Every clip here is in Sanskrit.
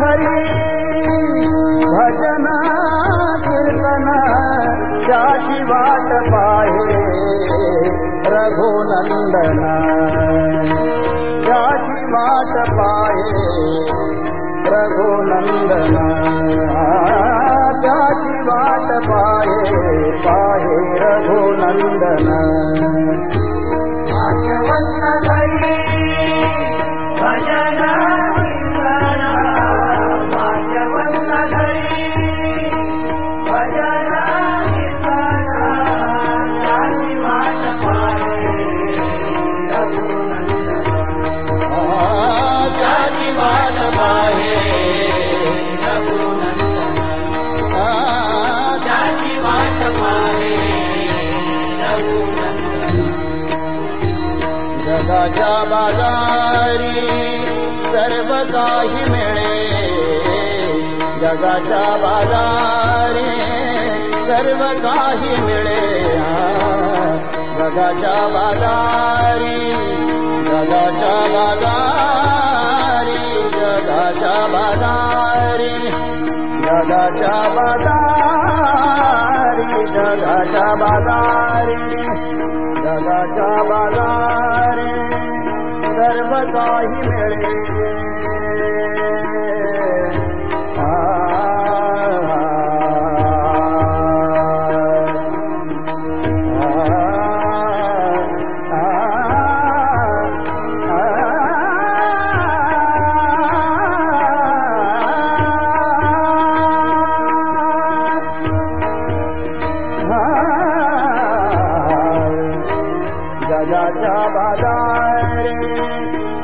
हरी भजना कीर्तन चाची वाट पाहे रघुनंदन चाची वाट पाहे रघुनंदन चाची वाट पाहे पाहे रघुनंदना भजना गा च मालारी सर्वा मेरे जगा मालारी सर्वा मेरे ददा जाहि जगा बाजार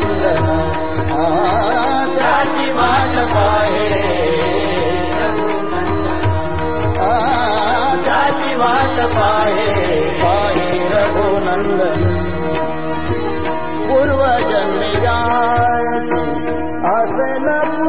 जावादपा रघुनन्दाीवादपा रघुनन्द पूर्वजनयास लघु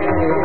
Thank you.